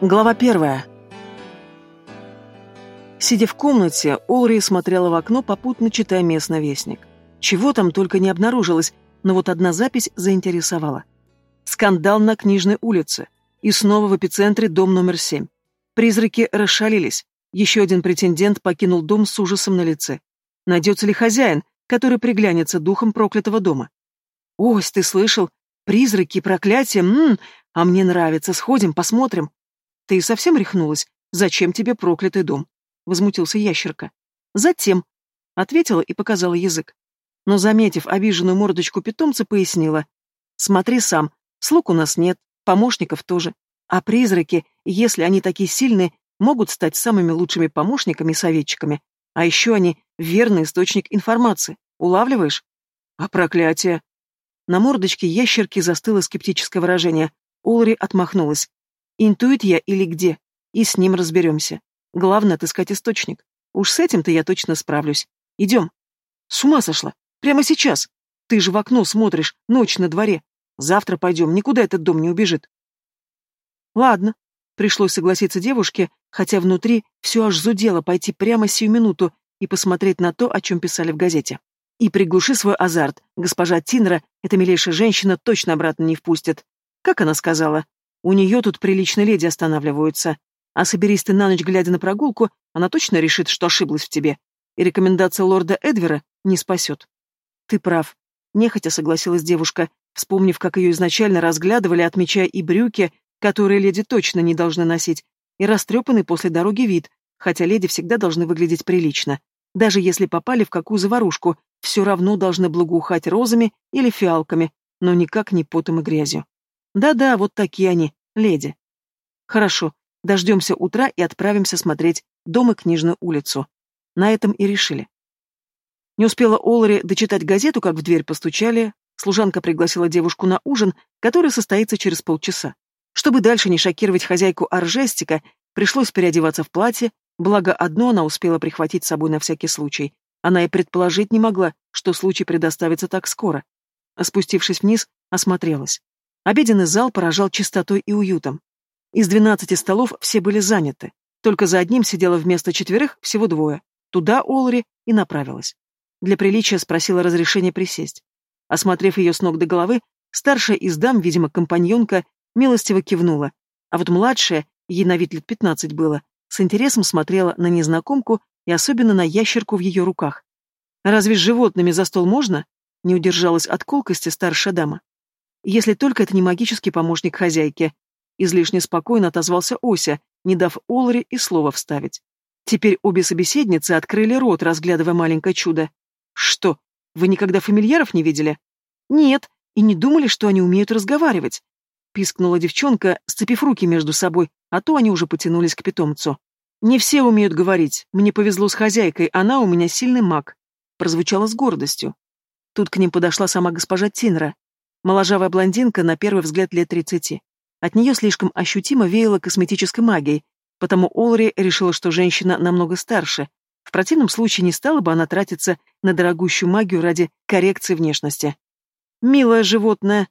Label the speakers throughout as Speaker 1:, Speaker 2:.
Speaker 1: Глава первая. Сидя в комнате, Олри смотрела в окно, попутно читая местный вестник. Чего там только не обнаружилось, но вот одна запись заинтересовала. Скандал на Книжной улице. И снова в эпицентре дом номер семь. Призраки расшалились. Еще один претендент покинул дом с ужасом на лице. Найдется ли хозяин, который приглянется духом проклятого дома? «Ось, ты слышал? Призраки, проклятия, ммм, а мне нравится, сходим, посмотрим». «Ты совсем рехнулась? Зачем тебе проклятый дом?» — возмутился ящерка. «Затем», — ответила и показала язык. Но, заметив обиженную мордочку питомца, пояснила. «Смотри сам, слуг у нас нет, помощников тоже. А призраки, если они такие сильные, могут стать самыми лучшими помощниками и советчиками. А еще они — верный источник информации. Улавливаешь? А проклятие?» На мордочке ящерки застыло скептическое выражение. Улри отмахнулась. Интуит я или где? И с ним разберемся. Главное — отыскать источник. Уж с этим-то я точно справлюсь. Идем. С ума сошла. Прямо сейчас. Ты же в окно смотришь, ночь на дворе. Завтра пойдем, никуда этот дом не убежит. Ладно. Пришлось согласиться девушке, хотя внутри все аж зудело пойти прямо сию минуту и посмотреть на то, о чем писали в газете. И приглуши свой азарт. Госпожа Тинра, эта милейшая женщина, точно обратно не впустит. Как она сказала? У нее тут приличные леди останавливаются. А соберись ты на ночь, глядя на прогулку, она точно решит, что ошиблась в тебе. И рекомендация лорда Эдвера не спасет. Ты прав. Нехотя согласилась девушка, вспомнив, как ее изначально разглядывали, отмечая и брюки, которые леди точно не должны носить, и растрепанный после дороги вид, хотя леди всегда должны выглядеть прилично. Даже если попали в какую заварушку, все равно должны благоухать розами или фиалками, но никак не потом и грязью. Да-да, вот такие они, леди. Хорошо, дождемся утра и отправимся смотреть дом и книжную улицу. На этом и решили. Не успела Олари дочитать газету, как в дверь постучали. Служанка пригласила девушку на ужин, который состоится через полчаса. Чтобы дальше не шокировать хозяйку Аржестика, пришлось переодеваться в платье, благо одно она успела прихватить с собой на всякий случай. Она и предположить не могла, что случай предоставится так скоро. Спустившись вниз, осмотрелась. Обеденный зал поражал чистотой и уютом. Из двенадцати столов все были заняты. Только за одним сидело вместо четверых всего двое. Туда Олри и направилась. Для приличия спросила разрешения присесть. Осмотрев ее с ног до головы, старшая из дам, видимо, компаньонка, милостиво кивнула, а вот младшая, ей на вид лет пятнадцать было, с интересом смотрела на незнакомку и особенно на ящерку в ее руках. «Разве с животными за стол можно?» — не удержалась от колкости старшая дама. Если только это не магический помощник хозяйки. Излишне спокойно отозвался Ося, не дав Оларе и слова вставить. Теперь обе собеседницы открыли рот, разглядывая маленькое чудо. «Что, вы никогда фамильяров не видели?» «Нет, и не думали, что они умеют разговаривать», — пискнула девчонка, сцепив руки между собой, а то они уже потянулись к питомцу. «Не все умеют говорить. Мне повезло с хозяйкой, она у меня сильный маг», — прозвучало с гордостью. Тут к ним подошла сама госпожа Тинра. Моложавая блондинка, на первый взгляд лет тридцати. От нее слишком ощутимо веяло косметической магией, потому Олри решила, что женщина намного старше. В противном случае не стала бы она тратиться на дорогущую магию ради коррекции внешности. «Милое животное!»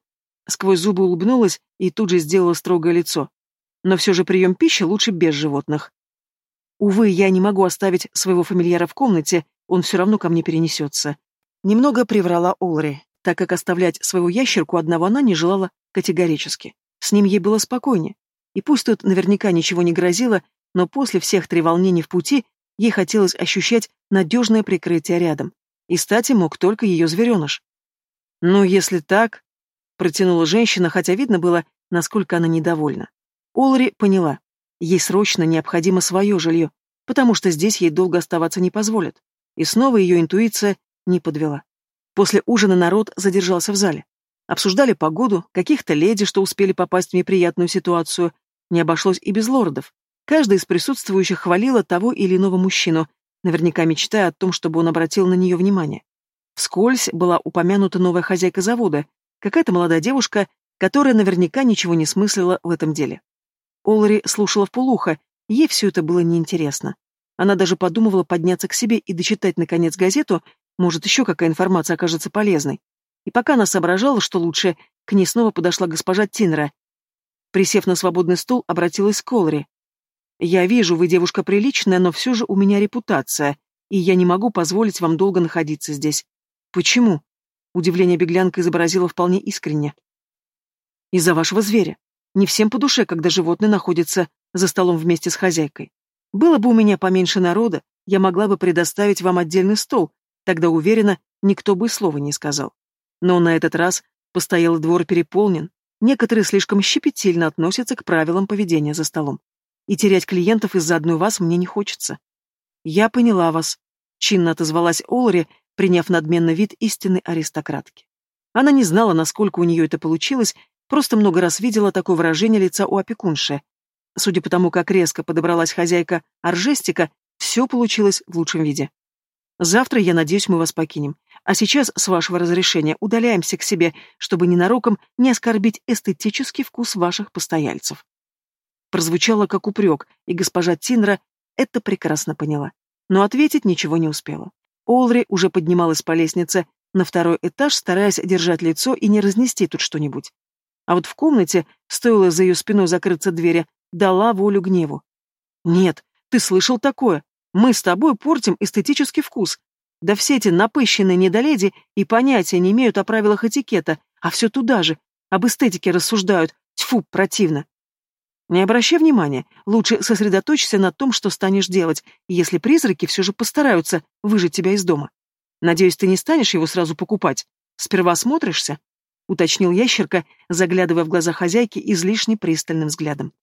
Speaker 1: Сквозь зубы улыбнулась и тут же сделала строгое лицо. Но все же прием пищи лучше без животных. Увы, я не могу оставить своего фамильяра в комнате, он все равно ко мне перенесется. Немного приврала Олри так как оставлять своего ящерку одного она не желала категорически. С ним ей было спокойнее. И пусть тут наверняка ничего не грозило, но после всех треволнений в пути ей хотелось ощущать надежное прикрытие рядом. И стать мог только ее звереныш. «Ну, если так...» — протянула женщина, хотя видно было, насколько она недовольна. Олри поняла. Ей срочно необходимо свое жилье, потому что здесь ей долго оставаться не позволят. И снова ее интуиция не подвела. После ужина народ задержался в зале. Обсуждали погоду, каких-то леди, что успели попасть в неприятную ситуацию. Не обошлось и без лордов. Каждый из присутствующих хвалила того или иного мужчину, наверняка мечтая о том, чтобы он обратил на нее внимание. Вскользь была упомянута новая хозяйка завода, какая-то молодая девушка, которая наверняка ничего не смыслила в этом деле. Олари слушала вполуха, ей все это было неинтересно. Она даже подумывала подняться к себе и дочитать, наконец, газету, может, еще какая информация окажется полезной. И пока она соображала, что лучше, к ней снова подошла госпожа Тинра. Присев на свободный стул, обратилась к Олри. «Я вижу, вы девушка приличная, но все же у меня репутация, и я не могу позволить вам долго находиться здесь». «Почему?» Удивление беглянка изобразила вполне искренне. «Из-за вашего зверя. Не всем по душе, когда животное находится за столом вместе с хозяйкой. Было бы у меня поменьше народа, я могла бы предоставить вам отдельный стол, тогда, уверена, никто бы слова не сказал. Но на этот раз постоялый двор переполнен, некоторые слишком щепетильно относятся к правилам поведения за столом. И терять клиентов из-за одной вас мне не хочется. Я поняла вас, чинно отозвалась Олри, приняв надменный вид истинной аристократки. Она не знала, насколько у нее это получилось, просто много раз видела такое выражение лица у опекунши. Судя по тому, как резко подобралась хозяйка Аржестика, все получилось в лучшем виде. Завтра, я надеюсь, мы вас покинем. А сейчас, с вашего разрешения, удаляемся к себе, чтобы ненароком не оскорбить эстетический вкус ваших постояльцев. Прозвучало как упрек, и госпожа Тинра это прекрасно поняла. Но ответить ничего не успела. Олри уже поднималась по лестнице на второй этаж, стараясь держать лицо и не разнести тут что-нибудь. А вот в комнате, стоило за ее спиной закрыться двери, дала волю гневу. «Нет, ты слышал такое? Мы с тобой портим эстетический вкус. Да все эти напыщенные недоледи и понятия не имеют о правилах этикета, а все туда же, об эстетике рассуждают. Тьфу, противно. Не обращай внимания, лучше сосредоточься на том, что станешь делать, если призраки все же постараются выжить тебя из дома. Надеюсь, ты не станешь его сразу покупать. Сперва смотришься, уточнил ящерка, заглядывая в глаза хозяйки излишне пристальным взглядом.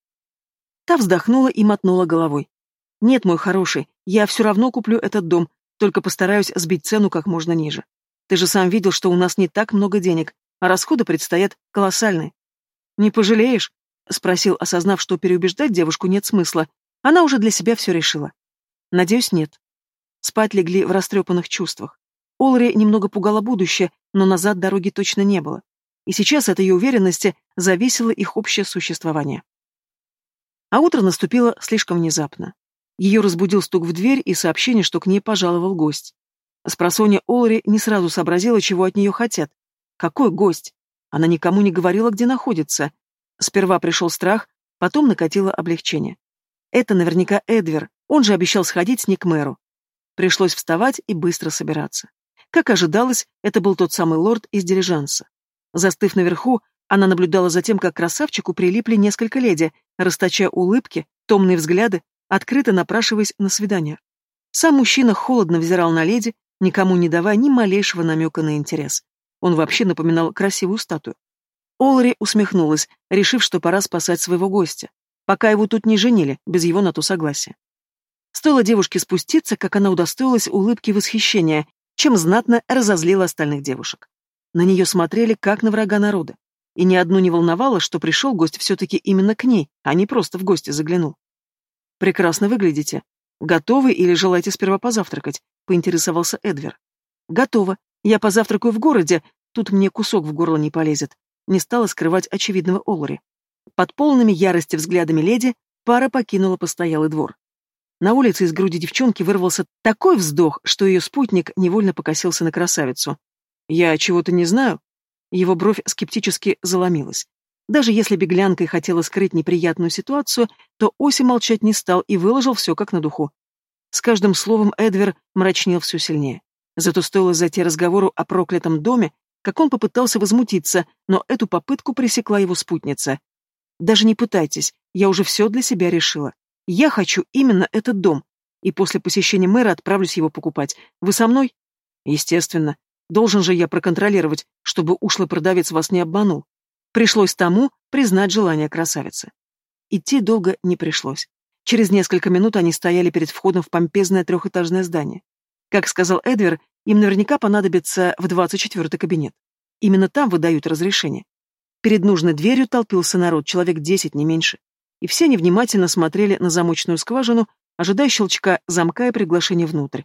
Speaker 1: Та вздохнула и мотнула головой. «Нет, мой хороший, я все равно куплю этот дом, только постараюсь сбить цену как можно ниже. Ты же сам видел, что у нас не так много денег, а расходы предстоят колоссальные». «Не пожалеешь?» — спросил, осознав, что переубеждать девушку нет смысла. Она уже для себя все решила. «Надеюсь, нет». Спать легли в растрепанных чувствах. Олри немного пугала будущее, но назад дороги точно не было. И сейчас от ее уверенности зависело их общее существование. А утро наступило слишком внезапно. Ее разбудил стук в дверь и сообщение, что к ней пожаловал гость. Спросонья Олри не сразу сообразила, чего от нее хотят. Какой гость? Она никому не говорила, где находится. Сперва пришел страх, потом накатило облегчение. Это наверняка Эдвер, он же обещал сходить с ней к мэру. Пришлось вставать и быстро собираться. Как ожидалось, это был тот самый лорд из дилижанса. Застыв наверху, она наблюдала за тем, как красавчику прилипли несколько леди, расточая улыбки, томные взгляды, открыто напрашиваясь на свидание. Сам мужчина холодно взирал на леди, никому не давая ни малейшего намека на интерес. Он вообще напоминал красивую статую. Олри усмехнулась, решив, что пора спасать своего гостя, пока его тут не женили, без его на то согласия. Стоило девушке спуститься, как она удостоилась улыбки восхищения, чем знатно разозлила остальных девушек. На нее смотрели, как на врага народа. И ни одну не волновало, что пришел гость все-таки именно к ней, а не просто в гости заглянул. «Прекрасно выглядите. Готовы или желаете сперва позавтракать?» — поинтересовался Эдвер. «Готово. Я позавтракаю в городе. Тут мне кусок в горло не полезет». Не стала скрывать очевидного Оллари. Под полными ярости взглядами леди пара покинула постоялый двор. На улице из груди девчонки вырвался такой вздох, что ее спутник невольно покосился на красавицу. «Я чего-то не знаю?» Его бровь скептически заломилась. Даже если беглянка и хотела скрыть неприятную ситуацию, то Оси молчать не стал и выложил все как на духу. С каждым словом Эдвер мрачнел все сильнее. Зато стоило зайти разговору о проклятом доме, как он попытался возмутиться, но эту попытку пресекла его спутница. «Даже не пытайтесь, я уже все для себя решила. Я хочу именно этот дом, и после посещения мэра отправлюсь его покупать. Вы со мной?» «Естественно. Должен же я проконтролировать, чтобы ушлый продавец вас не обманул. Пришлось тому признать желание красавицы. Идти долго не пришлось. Через несколько минут они стояли перед входом в помпезное трехэтажное здание. Как сказал Эдвер, им наверняка понадобится в 24-й кабинет. Именно там выдают разрешение. Перед нужной дверью толпился народ, человек десять, не меньше. И все они внимательно смотрели на замочную скважину, ожидая щелчка замка и приглашения внутрь.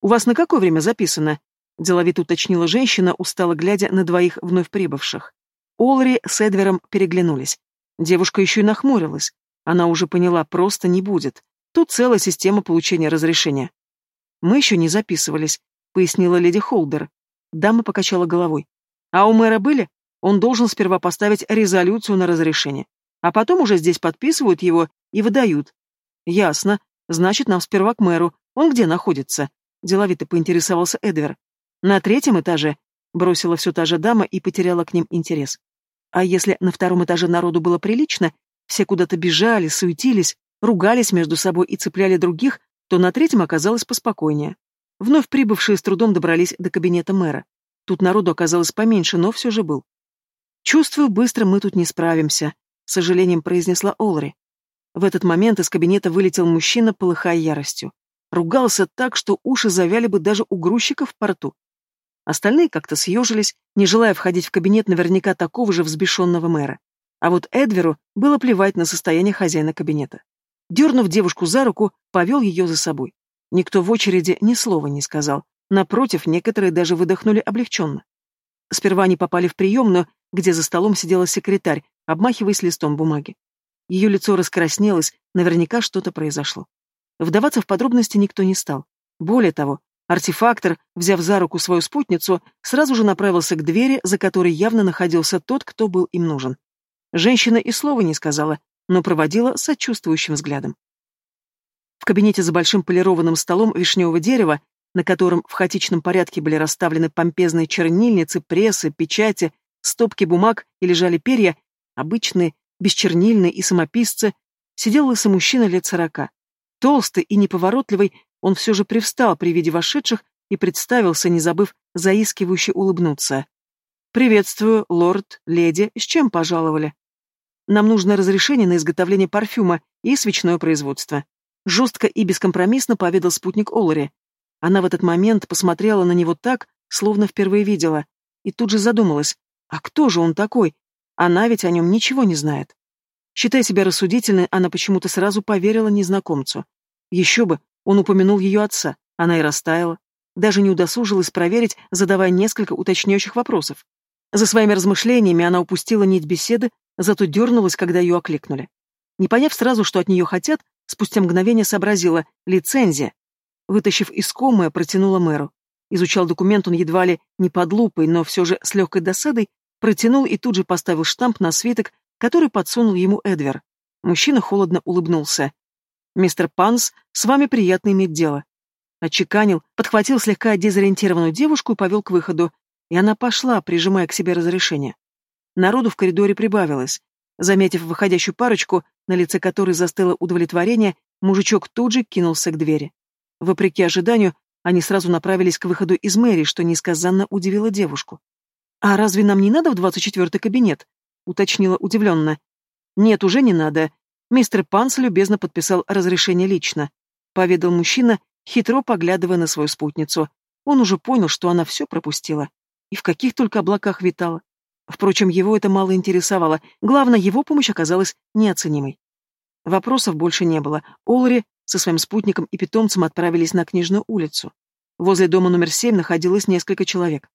Speaker 1: «У вас на какое время записано?» — деловито уточнила женщина, устало глядя на двоих вновь прибывших. Олри с Эдвером переглянулись. Девушка еще и нахмурилась. Она уже поняла, просто не будет. Тут целая система получения разрешения. «Мы еще не записывались», — пояснила леди Холдер. Дама покачала головой. «А у мэра были? Он должен сперва поставить резолюцию на разрешение. а потом уже здесь подписывают его и выдают. Ясно. Значит, нам сперва к мэру. Он где находится? Деловито поинтересовался Эдвер. На третьем этаже. Бросила все та же дама и потеряла к ним интерес. А если на втором этаже народу было прилично, все куда-то бежали, суетились, ругались между собой и цепляли других, то на третьем оказалось поспокойнее. Вновь прибывшие с трудом добрались до кабинета мэра. Тут народу оказалось поменьше, но все же был. «Чувствую, быстро мы тут не справимся», — с сожалением произнесла Олри. В этот момент из кабинета вылетел мужчина, полыхая яростью. Ругался так, что уши завяли бы даже у грузчиков в порту. Остальные как-то съежились, не желая входить в кабинет наверняка такого же взбешенного мэра. А вот Эдверу было плевать на состояние хозяина кабинета. Дернув девушку за руку, повел ее за собой. Никто в очереди ни слова не сказал. Напротив, некоторые даже выдохнули облегченно. Сперва они попали в приемную, где за столом сидела секретарь, обмахиваясь листом бумаги. Ее лицо раскраснелось, наверняка что-то произошло. Вдаваться в подробности никто не стал. Более того, артефактор, взяв за руку свою спутницу, сразу же направился к двери, за которой явно находился тот, кто был им нужен. Женщина и слова не сказала, но проводила сочувствующим взглядом. В кабинете за большим полированным столом вишневого дерева, на котором в хаотичном порядке были расставлены помпезные чернильницы, прессы, печати, стопки бумаг и лежали перья, обычные, бесчернильные и самописцы, сидел лысый мужчина лет сорока. Толстый и неповоротливый, он все же привстал при виде вошедших и представился, не забыв заискивающе улыбнуться. «Приветствую, лорд, леди, с чем пожаловали?» «Нам нужно разрешение на изготовление парфюма и свечное производство», Жестко и бескомпромиссно поведал спутник Олари. Она в этот момент посмотрела на него так, словно впервые видела, и тут же задумалась, а кто же он такой? Она ведь о нем ничего не знает. Считая себя рассудительной, она почему-то сразу поверила незнакомцу. Еще бы, он упомянул ее отца, она и растаяла. Даже не удосужилась проверить, задавая несколько уточняющих вопросов. За своими размышлениями она упустила нить беседы, зато дернулась, когда ее окликнули. Не поняв сразу, что от нее хотят, Спустя мгновение сообразила «лицензия». Вытащив искомое, протянула мэру. Изучал документ он едва ли не под лупой, но все же с легкой досадой протянул и тут же поставил штамп на свиток, который подсунул ему Эдвер. Мужчина холодно улыбнулся. «Мистер Панс, с вами приятно иметь дело». Отчеканил, подхватил слегка дезориентированную девушку и повел к выходу, и она пошла, прижимая к себе разрешение. Народу в коридоре прибавилось. Заметив выходящую парочку, на лице которой застыло удовлетворение, мужичок тут же кинулся к двери. Вопреки ожиданию, они сразу направились к выходу из мэрии, что несказанно удивило девушку. «А разве нам не надо в двадцать четвертый кабинет?» — уточнила удивленно. «Нет, уже не надо. Мистер Панс любезно подписал разрешение лично», — поведал мужчина, хитро поглядывая на свою спутницу. Он уже понял, что она все пропустила. И в каких только облаках витала. Впрочем, его это мало интересовало. Главное, его помощь оказалась неоценимой. Вопросов больше не было. Олри со своим спутником и питомцем отправились на Книжную улицу. Возле дома номер семь находилось несколько человек.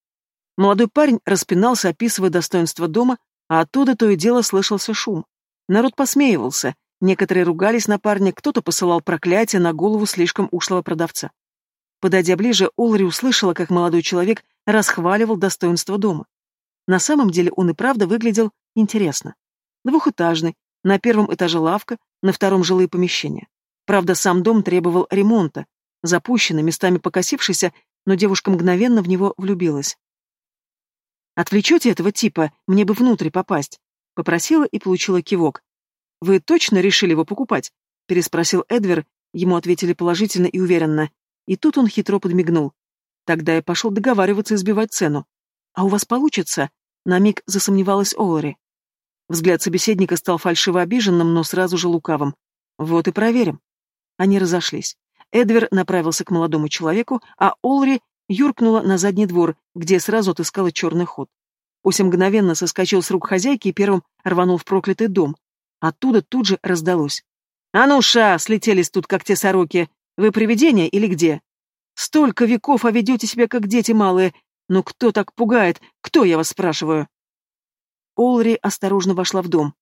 Speaker 1: Молодой парень распинался, описывая достоинство дома, а оттуда то и дело слышался шум. Народ посмеивался, некоторые ругались на парня, кто-то посылал проклятие на голову слишком ушлого продавца. Подойдя ближе, Олри услышала, как молодой человек расхваливал достоинство дома. На самом деле он и правда выглядел интересно. Двухэтажный, на первом этаже лавка, на втором жилые помещения. Правда, сам дом требовал ремонта, запущенный, местами покосившийся, но девушка мгновенно в него влюбилась. «Отвлечете этого типа, мне бы внутрь попасть», — попросила и получила кивок. «Вы точно решили его покупать?» — переспросил Эдвер, ему ответили положительно и уверенно. И тут он хитро подмигнул. Тогда я пошел договариваться и сбивать цену. «А у вас получится?» — на миг засомневалась Олари. Взгляд собеседника стал фальшиво обиженным, но сразу же лукавым. «Вот и проверим». Они разошлись. Эдвер направился к молодому человеку, а Олри юркнула на задний двор, где сразу отыскала черный ход. Ося мгновенно соскочил с рук хозяйки и первым рванул в проклятый дом. Оттуда тут же раздалось. «А ну, ша, слетелись тут, как те сороки! Вы привидения или где? Столько веков, а ведете себя, как дети малые, «Ну кто так пугает? Кто, я вас спрашиваю?» Олри осторожно вошла в дом.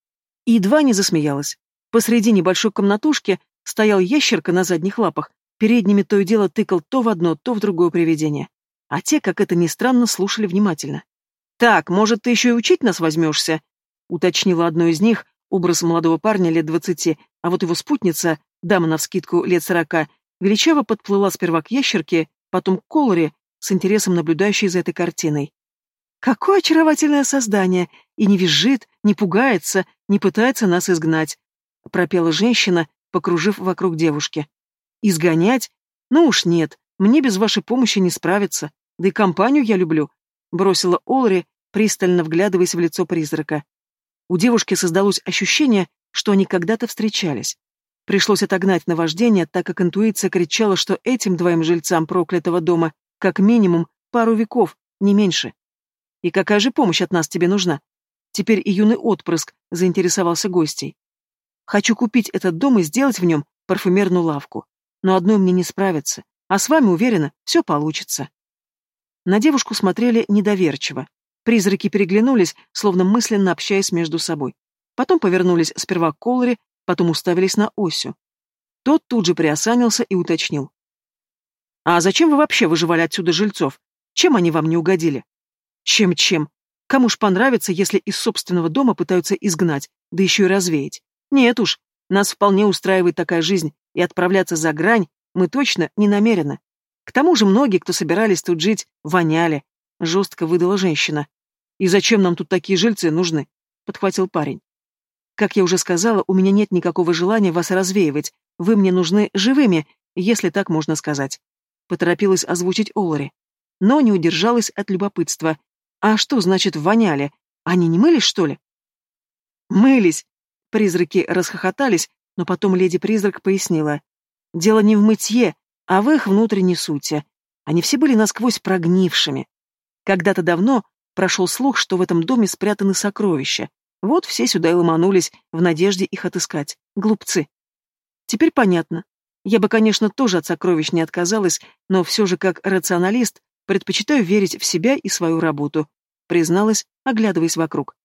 Speaker 1: И едва не засмеялась. Посреди небольшой комнатушки стоял ящерка на задних лапах, передними то и дело тыкал то в одно, то в другое привидение. А те, как это ни странно, слушали внимательно. «Так, может, ты еще и учить нас возьмешься?» — уточнила одно из них, образ молодого парня лет двадцати, а вот его спутница, дама навскидку лет сорока, величаво подплыла сперва к ящерке, потом к Колоре, с интересом наблюдающей за этой картиной. Какое очаровательное создание! И не визжит, не пугается, не пытается нас изгнать, пропела женщина, покружив вокруг девушки. Изгонять? Ну уж нет, мне без вашей помощи не справиться. Да и компанию я люблю, бросила Олри, пристально вглядываясь в лицо призрака. У девушки создалось ощущение, что они когда-то встречались. Пришлось отогнать наваждение, так как интуиция кричала, что этим двоим жильцам проклятого дома как минимум пару веков, не меньше. И какая же помощь от нас тебе нужна? Теперь и юный отпрыск заинтересовался гостей. Хочу купить этот дом и сделать в нем парфюмерную лавку. Но одной мне не справиться. А с вами, уверена, все получится. На девушку смотрели недоверчиво. Призраки переглянулись, словно мысленно общаясь между собой. Потом повернулись сперва к Колоре, потом уставились на Осю. Тот тут же приосанился и уточнил. «А зачем вы вообще выживали отсюда жильцов? Чем они вам не угодили?» «Чем-чем? Кому ж понравится, если из собственного дома пытаются изгнать, да еще и развеять? Нет уж, нас вполне устраивает такая жизнь, и отправляться за грань мы точно не намерены. К тому же многие, кто собирались тут жить, воняли, жестко выдала женщина. «И зачем нам тут такие жильцы нужны?» — подхватил парень. «Как я уже сказала, у меня нет никакого желания вас развеивать. Вы мне нужны живыми, если так можно сказать», — поторопилась озвучить Олари. Но не удержалась от любопытства. «А что значит воняли? Они не мылись, что ли?» «Мылись!» Призраки расхохотались, но потом леди-призрак пояснила. «Дело не в мытье, а в их внутренней сути. Они все были насквозь прогнившими. Когда-то давно прошел слух, что в этом доме спрятаны сокровища. Вот все сюда и ломанулись, в надежде их отыскать. Глупцы. Теперь понятно. Я бы, конечно, тоже от сокровищ не отказалась, но все же как рационалист предпочитаю верить в себя и свою работу, призналась, оглядываясь вокруг.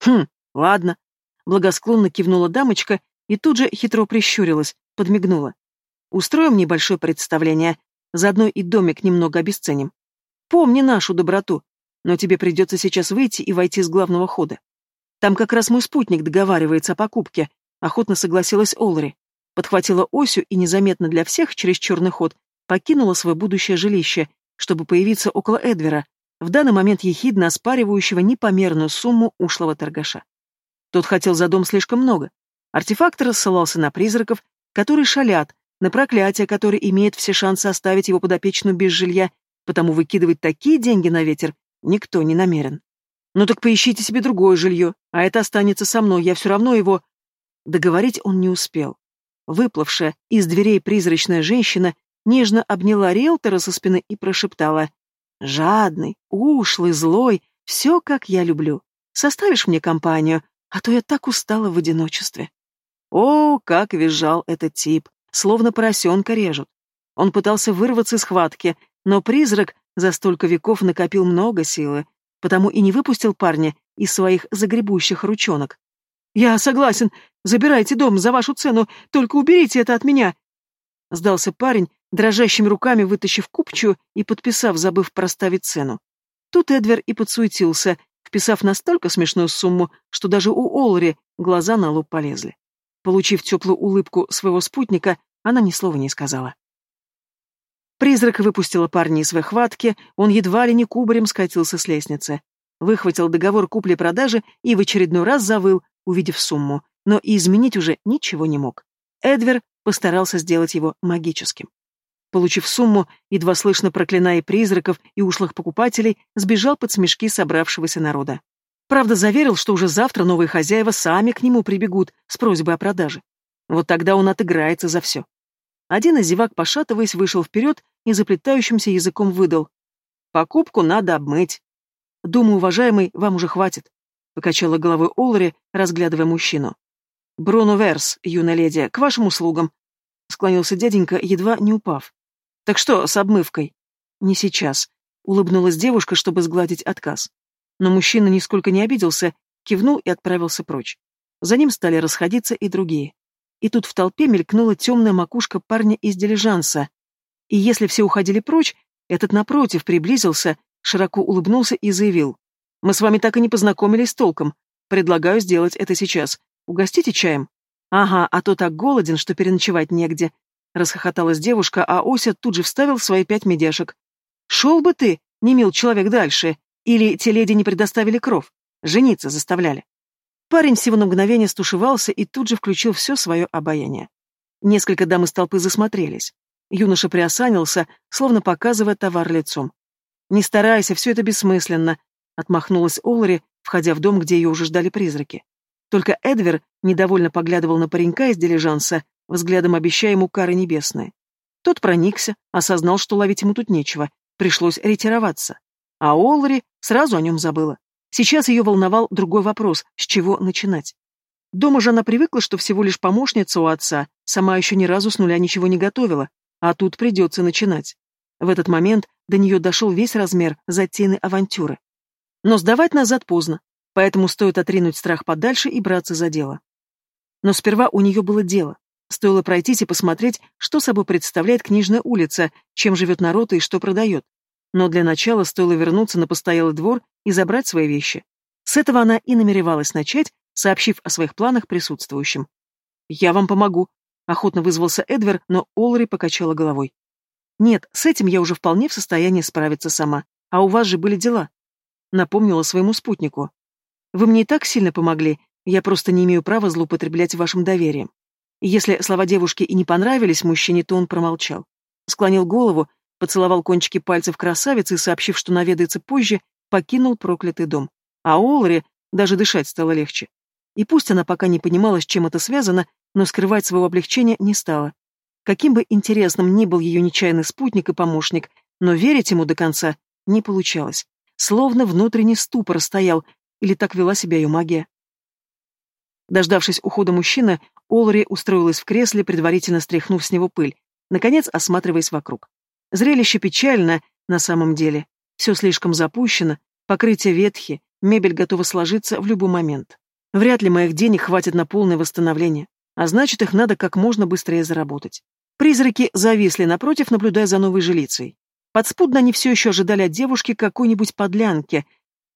Speaker 1: Хм, ладно. Благосклонно кивнула дамочка и тут же хитро прищурилась, подмигнула. Устроим небольшое представление, заодно и домик немного обесценим. Помни нашу доброту, но тебе придется сейчас выйти и войти с главного хода. Там как раз мой спутник договаривается о покупке, охотно согласилась Олри. Подхватила Осю и незаметно для всех через черный ход покинула свое будущее жилище, чтобы появиться около Эдвера, в данный момент ехидно оспаривающего непомерную сумму ушлого торгаша. Тот хотел за дом слишком много. Артефактор ссылался на призраков, которые шалят, на проклятие, которое имеет все шансы оставить его подопечную без жилья потому выкидывать такие деньги на ветер никто не намерен. Ну так поищите себе другое жилье, а это останется со мной, я все равно его... Договорить он не успел. Выплывшая из дверей призрачная женщина нежно обняла риэлтора со спины и прошептала. «Жадный, ушлый, злой, все, как я люблю. Составишь мне компанию, а то я так устала в одиночестве». О, как визжал этот тип, словно поросенка режут. Он пытался вырваться из схватки, но призрак за столько веков накопил много силы, потому и не выпустил парня из своих загребущих ручонок. «Я согласен. Забирайте дом за вашу цену, только уберите это от меня!» Сдался парень, дрожащими руками вытащив купчую и подписав, забыв проставить цену. Тут Эдвер и подсуетился, вписав настолько смешную сумму, что даже у Олри глаза на лоб полезли. Получив теплую улыбку своего спутника, она ни слова не сказала. Призрак выпустила парня из своей хватки, он едва ли не кубарем скатился с лестницы. Выхватил договор купли-продажи и в очередной раз завыл, увидев сумму, но и изменить уже ничего не мог. Эдвер постарался сделать его магическим. Получив сумму, едва слышно проклиная призраков и ушлых покупателей, сбежал под смешки собравшегося народа. Правда, заверил, что уже завтра новые хозяева сами к нему прибегут с просьбой о продаже. Вот тогда он отыграется за все. Один из зевак, пошатываясь, вышел вперед и заплетающимся языком выдал. «Покупку надо обмыть». «Думаю, уважаемый, вам уже хватит», — покачала головой Олари, разглядывая мужчину. «Бруно Верс, юная леди, к вашим услугам», — склонился дяденька, едва не упав. «Так что с обмывкой?» «Не сейчас», — улыбнулась девушка, чтобы сгладить отказ. Но мужчина нисколько не обиделся, кивнул и отправился прочь. За ним стали расходиться и другие и тут в толпе мелькнула темная макушка парня из дилижанса. И если все уходили прочь, этот, напротив, приблизился, широко улыбнулся и заявил. «Мы с вами так и не познакомились толком. Предлагаю сделать это сейчас. Угостите чаем?» «Ага, а то так голоден, что переночевать негде», — расхохоталась девушка, а Ося тут же вставил свои пять медяшек. «Шел бы ты, не мил человек, дальше, или те леди не предоставили кров, жениться заставляли». Парень всего на мгновение стушевался и тут же включил все свое обаяние. Несколько дам из толпы засмотрелись. Юноша приосанился, словно показывая товар лицом. «Не старайся, все это бессмысленно», — отмахнулась Олари, входя в дом, где ее уже ждали призраки. Только Эдвер недовольно поглядывал на паренька из дилижанса, взглядом обещая ему кары небесные. Тот проникся, осознал, что ловить ему тут нечего, пришлось ретироваться. А Олари сразу о нем забыла. Сейчас ее волновал другой вопрос, с чего начинать. Дома же она привыкла, что всего лишь помощница у отца, сама еще ни разу с нуля ничего не готовила, а тут придется начинать. В этот момент до нее дошел весь размер затеянной авантюры. Но сдавать назад поздно, поэтому стоит отринуть страх подальше и браться за дело. Но сперва у нее было дело. Стоило пройтись и посмотреть, что собой представляет книжная улица, чем живет народ и что продает. Но для начала стоило вернуться на постоялый двор и забрать свои вещи. С этого она и намеревалась начать, сообщив о своих планах присутствующим. «Я вам помогу», Охотно вызвался Эдвер, но Олри покачала головой. «Нет, с этим я уже вполне в состоянии справиться сама. А у вас же были дела». Напомнила своему спутнику. «Вы мне и так сильно помогли, я просто не имею права злоупотреблять вашим доверием». Если слова девушки и не понравились мужчине, то он промолчал. Склонил голову, поцеловал кончики пальцев красавицы и, сообщив, что наведается позже, покинул проклятый дом. А Олри даже дышать стало легче. И пусть она пока не понимала, с чем это связано, но скрывать своего облегчения не стала. Каким бы интересным ни был ее нечаянный спутник и помощник, но верить ему до конца не получалось. Словно внутренний ступор стоял, или так вела себя ее магия. Дождавшись ухода мужчины, Олри устроилась в кресле, предварительно стряхнув с него пыль, наконец осматриваясь вокруг. Зрелище печально на самом деле. Все слишком запущено, покрытие ветхи, мебель готова сложиться в любой момент. Вряд ли моих денег хватит на полное восстановление а значит, их надо как можно быстрее заработать. Призраки зависли напротив, наблюдая за новой жилицей. Подспудно они все еще ожидали от девушки какой-нибудь подлянки,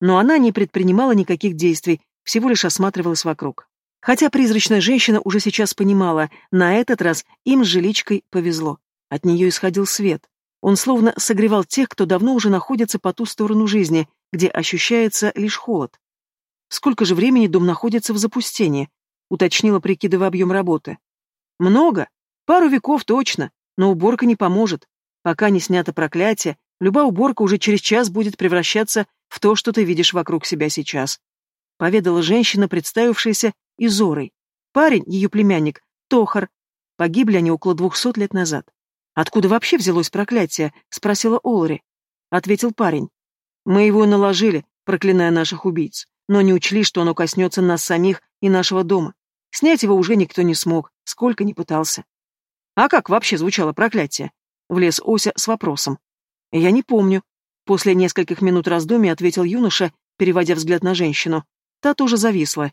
Speaker 1: но она не предпринимала никаких действий, всего лишь осматривалась вокруг. Хотя призрачная женщина уже сейчас понимала, на этот раз им с жиличкой повезло. От нее исходил свет. Он словно согревал тех, кто давно уже находится по ту сторону жизни, где ощущается лишь холод. Сколько же времени дом находится в запустении? Уточнила, прикидывая объем работы. Много? Пару веков точно, но уборка не поможет. Пока не снято проклятие, любая уборка уже через час будет превращаться в то, что ты видишь вокруг себя сейчас. Поведала женщина, представившаяся Изорой. Парень, ее племянник, Тохар. Погибли они около двухсот лет назад. «Откуда вообще взялось проклятие?» — спросила Олри. Ответил парень. «Мы его наложили, проклиная наших убийц, но не учли, что оно коснется нас самих и нашего дома. Снять его уже никто не смог, сколько ни пытался. А как вообще звучало проклятие? Влез Ося с вопросом. Я не помню. После нескольких минут раздумий ответил юноша, переводя взгляд на женщину. Та тоже зависла.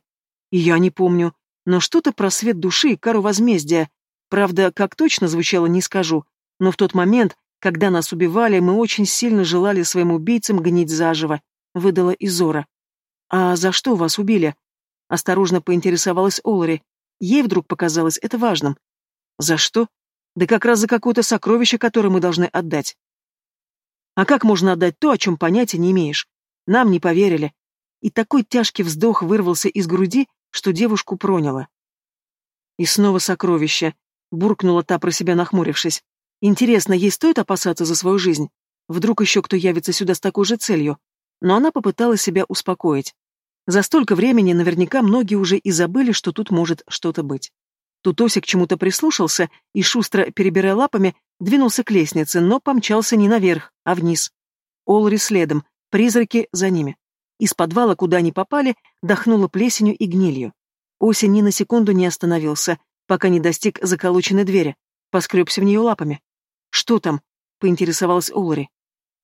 Speaker 1: И я не помню. Но что-то про свет души и кару возмездия. Правда, как точно звучало, не скажу. Но в тот момент, когда нас убивали, мы очень сильно желали своим убийцам гнить заживо, выдала Изора. А за что вас убили? Осторожно поинтересовалась Олари. Ей вдруг показалось это важным. За что? Да как раз за какое-то сокровище, которое мы должны отдать. А как можно отдать то, о чем понятия не имеешь? Нам не поверили. И такой тяжкий вздох вырвался из груди, что девушку проняло. И снова сокровище, буркнула та про себя, нахмурившись. Интересно, ей стоит опасаться за свою жизнь? Вдруг еще кто явится сюда с такой же целью? Но она попыталась себя успокоить. За столько времени наверняка многие уже и забыли, что тут может что-то быть. Тут Осик чему-то прислушался и, шустро перебирая лапами, двинулся к лестнице, но помчался не наверх, а вниз. Олри следом, призраки за ними. Из подвала, куда они попали, дохнуло плесенью и гнилью. Ося ни на секунду не остановился, пока не достиг заколоченной двери, поскребся в нее лапами. «Что там?» — поинтересовалась Олри.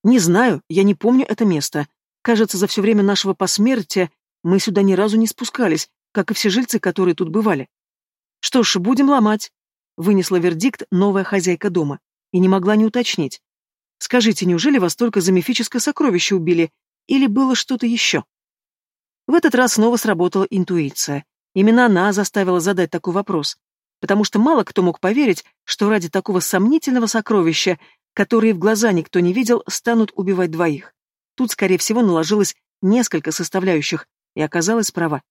Speaker 1: «Не знаю, я не помню это место. Кажется, за все время нашего посмертия мы сюда ни разу не спускались, как и все жильцы, которые тут бывали. Что ж, будем ломать, вынесла вердикт новая хозяйка дома и не могла не уточнить. Скажите, неужели вас только за мифическое сокровище убили, или было что-то еще? В этот раз снова сработала интуиция. Именно она заставила задать такой вопрос, потому что мало кто мог поверить, что ради такого сомнительного сокровища, которое в глаза никто не видел, станут убивать двоих. Тут, скорее всего, наложилось несколько составляющих, и оказалась права.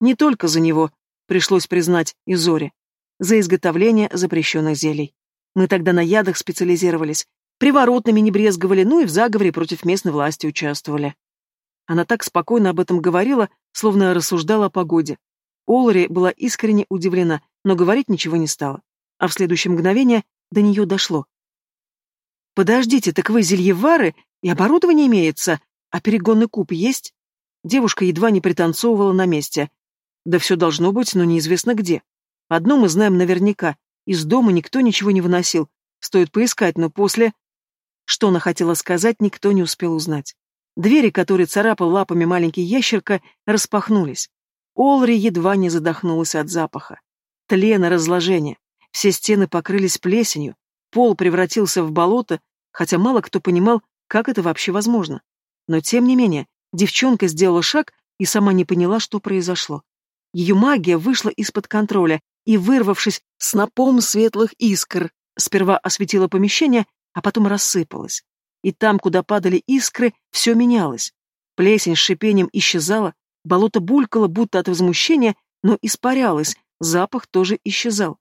Speaker 1: Не только за него, пришлось признать и Зоре, за изготовление запрещенных зелий. Мы тогда на ядах специализировались, приворотными не брезговали, ну и в заговоре против местной власти участвовали. Она так спокойно об этом говорила, словно рассуждала о погоде. Олари была искренне удивлена, но говорить ничего не стала. А в следующее мгновение до нее дошло. «Подождите, так вы зельевары, и оборудование имеется, а перегонный куб есть?» Девушка едва не пританцовывала на месте. Да все должно быть, но неизвестно где. Одно мы знаем наверняка. Из дома никто ничего не выносил. Стоит поискать, но после... Что она хотела сказать, никто не успел узнать. Двери, которые царапал лапами маленький ящерка, распахнулись. Олри едва не задохнулась от запаха. Тлен и разложение. Все стены покрылись плесенью, пол превратился в болото, хотя мало кто понимал, как это вообще возможно. Но тем не менее, девчонка сделала шаг и сама не поняла, что произошло. Ее магия вышла из-под контроля и, вырвавшись снопом светлых искр, сперва осветила помещение, а потом рассыпалась. И там, куда падали искры, все менялось. Плесень с шипением исчезала, болото булькало, будто от возмущения, но испарялось, запах тоже исчезал.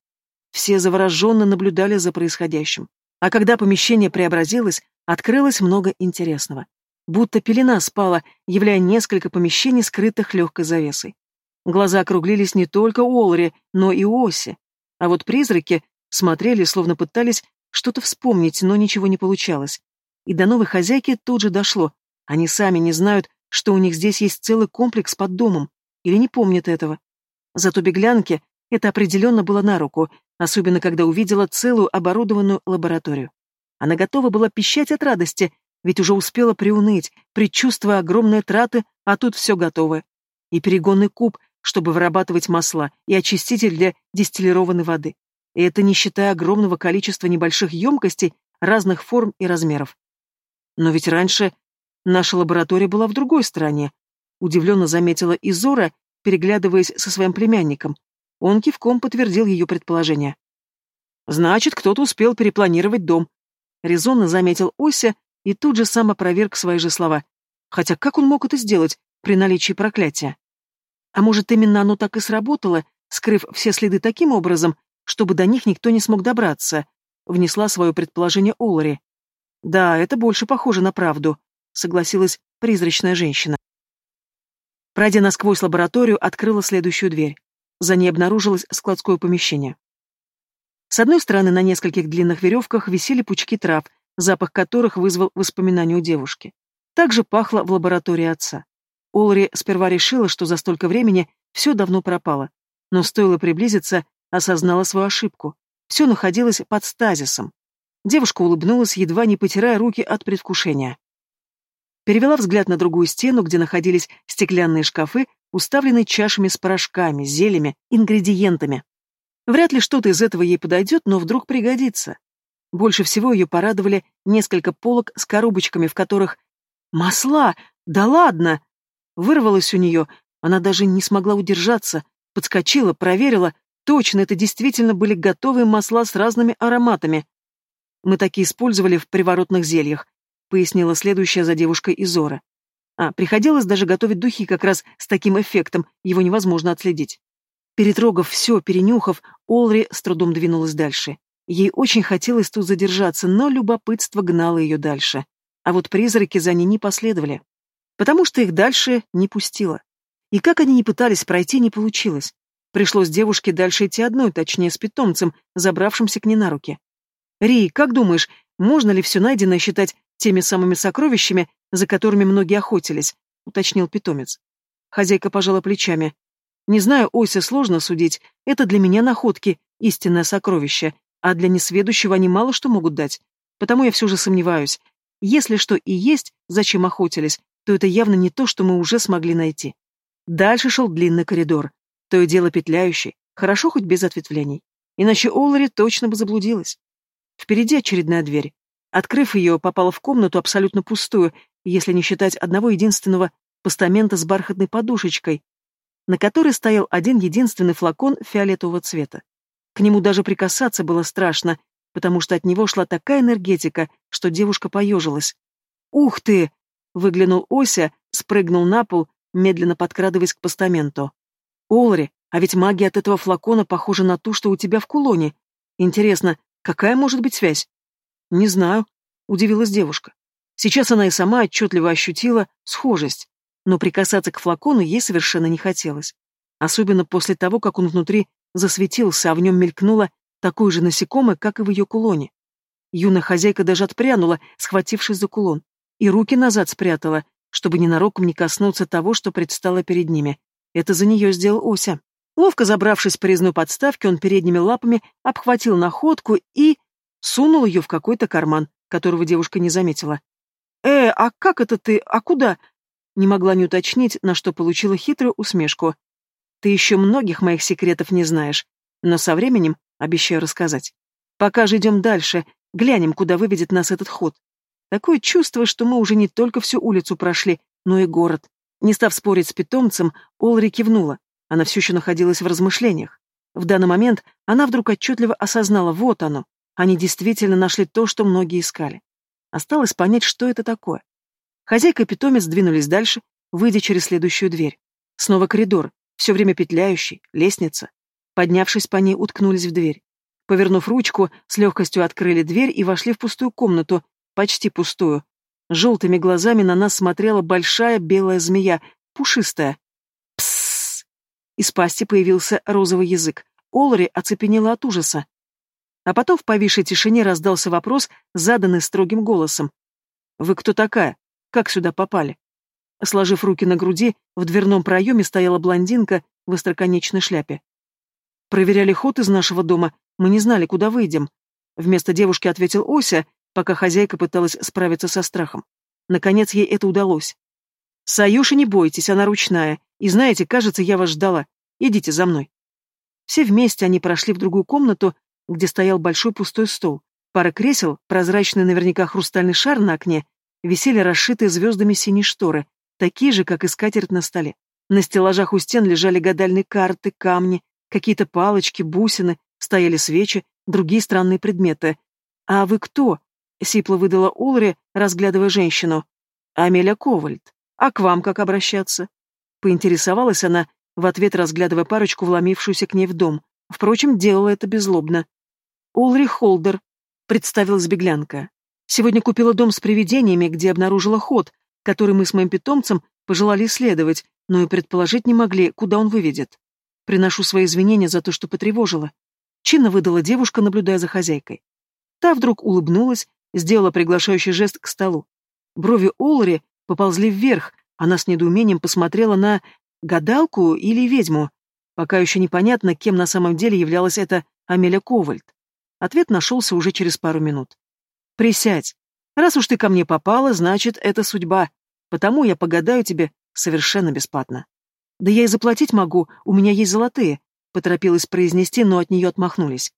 Speaker 1: Все завороженно наблюдали за происходящим. А когда помещение преобразилось, открылось много интересного. Будто пелена спала, являя несколько помещений, скрытых легкой завесой. Глаза округлились не только у Олри, но и у Оси. А вот призраки смотрели, словно пытались что-то вспомнить, но ничего не получалось. И до новой хозяйки тут же дошло. Они сами не знают, что у них здесь есть целый комплекс под домом, или не помнят этого. Зато беглянке это определенно было на руку, особенно когда увидела целую оборудованную лабораторию. Она готова была пищать от радости, ведь уже успела приуныть, предчувствуя огромные траты, а тут все готово. И перегонный куб, чтобы вырабатывать масла, и очиститель для дистиллированной воды. И это не считая огромного количества небольших емкостей разных форм и размеров. Но ведь раньше наша лаборатория была в другой стране, удивленно заметила Изора, переглядываясь со своим племянником. Он кивком подтвердил ее предположение. «Значит, кто-то успел перепланировать дом», — резонно заметил Ося и тут же сам опроверг свои же слова. Хотя как он мог это сделать при наличии проклятия? А может, именно оно так и сработало, скрыв все следы таким образом, чтобы до них никто не смог добраться, внесла свое предположение Олари. Да, это больше похоже на правду, согласилась призрачная женщина. Пройдя насквозь лабораторию, открыла следующую дверь. За ней обнаружилось складское помещение. С одной стороны на нескольких длинных веревках висели пучки трав, запах которых вызвал воспоминания у девушки. Также пахло в лаборатории отца. Олри сперва решила, что за столько времени все давно пропало, но стоило приблизиться, осознала свою ошибку. Все находилось под стазисом. Девушка улыбнулась, едва не потирая руки от предвкушения. Перевела взгляд на другую стену, где находились стеклянные шкафы, уставленные чашами с порошками, зельями, ингредиентами. Вряд ли что-то из этого ей подойдет, но вдруг пригодится. Больше всего ее порадовали несколько полок с коробочками, в которых... Масла! Да ладно! Вырвалось у нее, она даже не смогла удержаться, подскочила, проверила, точно это действительно были готовые масла с разными ароматами. Мы такие использовали в приворотных зельях, пояснила следующая за девушкой Изора. А, приходилось даже готовить духи как раз с таким эффектом, его невозможно отследить. Перетрогав все, перенюхав, Олри с трудом двинулась дальше. Ей очень хотелось тут задержаться, но любопытство гнало ее дальше. А вот призраки за ней не последовали потому что их дальше не пустило. И как они не пытались пройти, не получилось. Пришлось девушке дальше идти одной, точнее, с питомцем, забравшимся к ней на руки. «Ри, как думаешь, можно ли все найденное считать теми самыми сокровищами, за которыми многие охотились?» — уточнил питомец. Хозяйка пожала плечами. «Не знаю, Ойся сложно судить. Это для меня находки, истинное сокровище, а для несведущего они мало что могут дать. Потому я все же сомневаюсь. Если что и есть, зачем охотились, то это явно не то, что мы уже смогли найти. Дальше шел длинный коридор, то и дело петляющий, хорошо хоть без ответвлений. Иначе Олари точно бы заблудилась. Впереди очередная дверь. Открыв ее, попала в комнату абсолютно пустую, если не считать одного единственного постамента с бархатной подушечкой. на которой стоял один единственный флакон фиолетового цвета. К нему даже прикасаться было страшно, потому что от него шла такая энергетика, что девушка поежилась. «Ух ты!» — выглянул Ося, спрыгнул на пол, медленно подкрадываясь к постаменту. «Олри, а ведь магия от этого флакона похожа на ту, что у тебя в кулоне. Интересно, какая может быть связь?» «Не знаю», — удивилась девушка. Сейчас она и сама отчетливо ощутила схожесть, но прикасаться к флакону ей совершенно не хотелось. Особенно после того, как он внутри засветился, а в нем мелькнуло такое же насекомое, как и в ее кулоне. Юная хозяйка даже отпрянула, схватившись за кулон, и руки назад спрятала, чтобы ненароком не коснуться того, что предстало перед ними. Это за нее сделал Ося. Ловко забравшись по резной подставке, он передними лапами обхватил находку и... сунул ее в какой-то карман, которого девушка не заметила. «Э, а как это ты? А куда?» Не могла не уточнить, на что получила хитрую усмешку. «Ты еще многих моих секретов не знаешь, но со временем обещаю рассказать. Пока же идем дальше, глянем, куда выведет нас этот ход. Такое чувство, что мы уже не только всю улицу прошли, но и город. Не став спорить с питомцем, Олри кивнула. Она все еще находилась в размышлениях. В данный момент она вдруг отчетливо осознала, вот оно. Они действительно нашли то, что многие искали. Осталось понять, что это такое. Хозяйка и питомец двинулись дальше, выйдя через следующую дверь. Снова коридор, все время петляющий, лестница. Поднявшись по ней, уткнулись в дверь. Повернув ручку, с легкостью открыли дверь и вошли в пустую комнату, почти пустую. Желтыми глазами на нас смотрела большая белая змея, пушистая. Псс! Из пасти появился розовый язык. Олри оцепенела от ужаса. А потом в повисшей тишине раздался вопрос, заданный строгим голосом. «Вы кто такая? Как сюда попали?» Сложив руки на груди, в дверном проеме стояла блондинка в остроконечной шляпе. «Проверяли ход из нашего дома, мы не знали, куда выйдем». Вместо девушки ответил Ося, пока хозяйка пыталась справиться со страхом. Наконец ей это удалось. «Саюши, не бойтесь, она ручная. И знаете, кажется, я вас ждала. Идите за мной». Все вместе они прошли в другую комнату, где стоял большой пустой стол. Пара кресел, прозрачный наверняка хрустальный шар на окне, висели расшитые звездами синие шторы, такие же, как и скатерть на столе. На стеллажах у стен лежали гадальные карты, камни, какие-то палочки, бусины, стояли свечи, другие странные предметы. «А вы кто?» — сипло выдала Улри, разглядывая женщину. «Амеля Ковальд. А к вам как обращаться?» Поинтересовалась она, в ответ разглядывая парочку, вломившуюся к ней в дом. Впрочем, делала это беззлобно. «Улрих Холдер», — представилась беглянка. «Сегодня купила дом с привидениями, где обнаружила ход, который мы с моим питомцем пожелали исследовать, но и предположить не могли, куда он выведет. Приношу свои извинения за то, что потревожила». Чинно выдала девушка, наблюдая за хозяйкой. Та вдруг улыбнулась, сделала приглашающий жест к столу. Брови Олри поползли вверх, она с недоумением посмотрела на гадалку или ведьму. Пока еще непонятно, кем на самом деле являлась эта Амеля Ковальд. Ответ нашелся уже через пару минут. «Присядь. Раз уж ты ко мне попала, значит, это судьба. Потому я погадаю тебе совершенно бесплатно». «Да я и заплатить могу, у меня есть золотые», — поторопилась произнести, но от нее отмахнулись.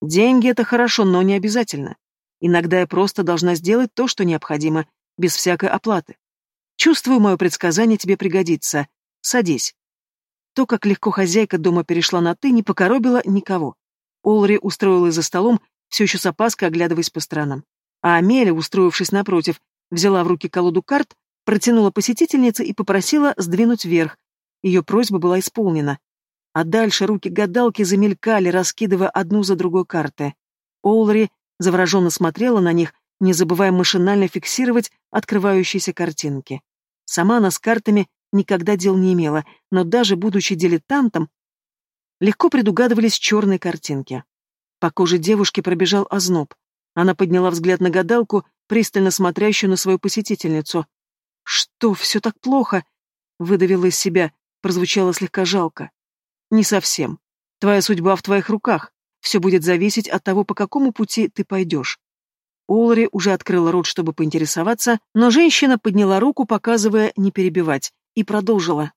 Speaker 1: «Деньги — это хорошо, но не обязательно. Иногда я просто должна сделать то, что необходимо, без всякой оплаты. Чувствую, мое предсказание тебе пригодится. Садись». То, как легко хозяйка дома перешла на «ты», не покоробила никого. Олри устроилась за столом, все еще с опаской оглядываясь по сторонам. А Амелия, устроившись напротив, взяла в руки колоду карт, протянула посетительнице и попросила сдвинуть вверх. Ее просьба была исполнена. А дальше руки гадалки замелькали, раскидывая одну за другой карты. Олри завороженно смотрела на них, не забывая машинально фиксировать открывающиеся картинки. Сама она с картами никогда дел не имела, но даже будучи дилетантом, легко предугадывались черные картинки. По коже девушки пробежал озноб. Она подняла взгляд на гадалку, пристально смотрящую на свою посетительницу. «Что, все так плохо?» — выдавила из себя, прозвучало слегка жалко. «Не совсем. Твоя судьба в твоих руках. Все будет зависеть от того, по какому пути ты пойдешь». Олари уже открыла рот, чтобы поинтересоваться, но женщина подняла руку, показывая не перебивать, и продолжила.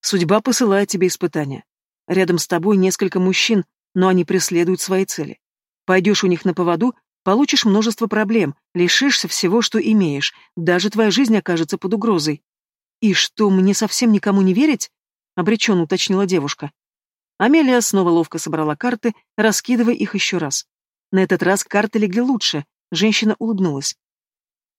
Speaker 1: «Судьба посылает тебе испытания. Рядом с тобой несколько мужчин, но они преследуют свои цели. Пойдешь у них на поводу, получишь множество проблем, лишишься всего, что имеешь, даже твоя жизнь окажется под угрозой. И что, мне совсем никому не верить? — обреченно уточнила девушка. Амелия снова ловко собрала карты, раскидывая их еще раз. На этот раз карты легли лучше, женщина улыбнулась.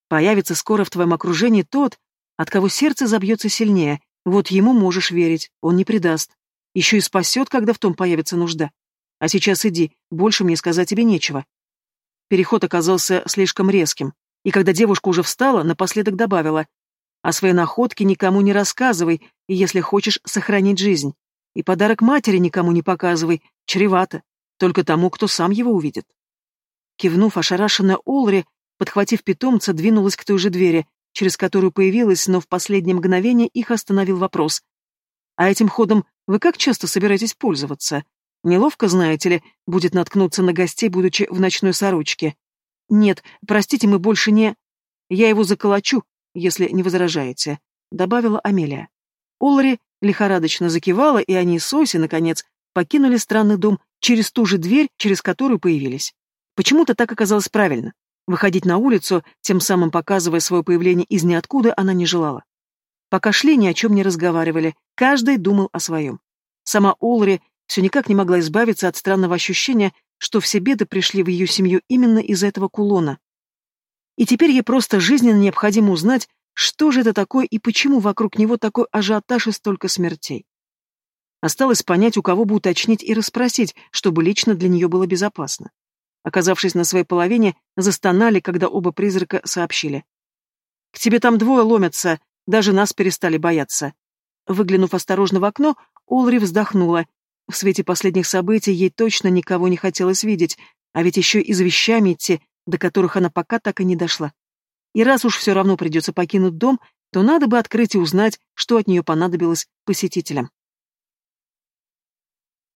Speaker 1: «Появится скоро в твоем окружении тот, от кого сердце забьется сильнее, вот ему можешь верить, он не предаст. Еще и спасет, когда в том появится нужда. А сейчас иди, больше мне сказать тебе нечего». Переход оказался слишком резким, и когда девушка уже встала, напоследок добавила, «О своей находке никому не рассказывай, если хочешь сохранить жизнь. И подарок матери никому не показывай, чревато, только тому, кто сам его увидит. Кивнув, ошарашенная Олри, подхватив питомца, двинулась к той же двери, через которую появилась, но в последнее мгновение их остановил вопрос. «А этим ходом вы как часто собираетесь пользоваться? Неловко, знаете ли, будет наткнуться на гостей, будучи в ночной сорочке. Нет, простите, мы больше не... Я его заколочу, если не возражаете», — добавила Амелия. Олри лихорадочно закивала, и они с Оси, наконец, покинули странный дом через ту же дверь, через которую появились. Почему-то так оказалось правильно. Выходить на улицу, тем самым показывая свое появление из ниоткуда, она не желала. Пока шли, ни о чем не разговаривали, каждый думал о своем. Сама Олри все никак не могла избавиться от странного ощущения, что все беды пришли в ее семью именно из-за этого кулона. И теперь ей просто жизненно необходимо узнать, что же это такое и почему вокруг него такой ажиотаж и столько смертей? Осталось понять, у кого бы уточнить и расспросить, чтобы лично для нее было безопасно. Оказавшись на своей половине, застонали, когда оба призрака сообщили. «К тебе там двое ломятся, даже нас перестали бояться». Выглянув осторожно в окно, Олри вздохнула. В свете последних событий ей точно никого не хотелось видеть, а ведь еще и за вещами идти, до которых она пока так и не дошла. И раз уж все равно придется покинуть дом, то надо бы открыть и узнать, что от нее понадобилось посетителям.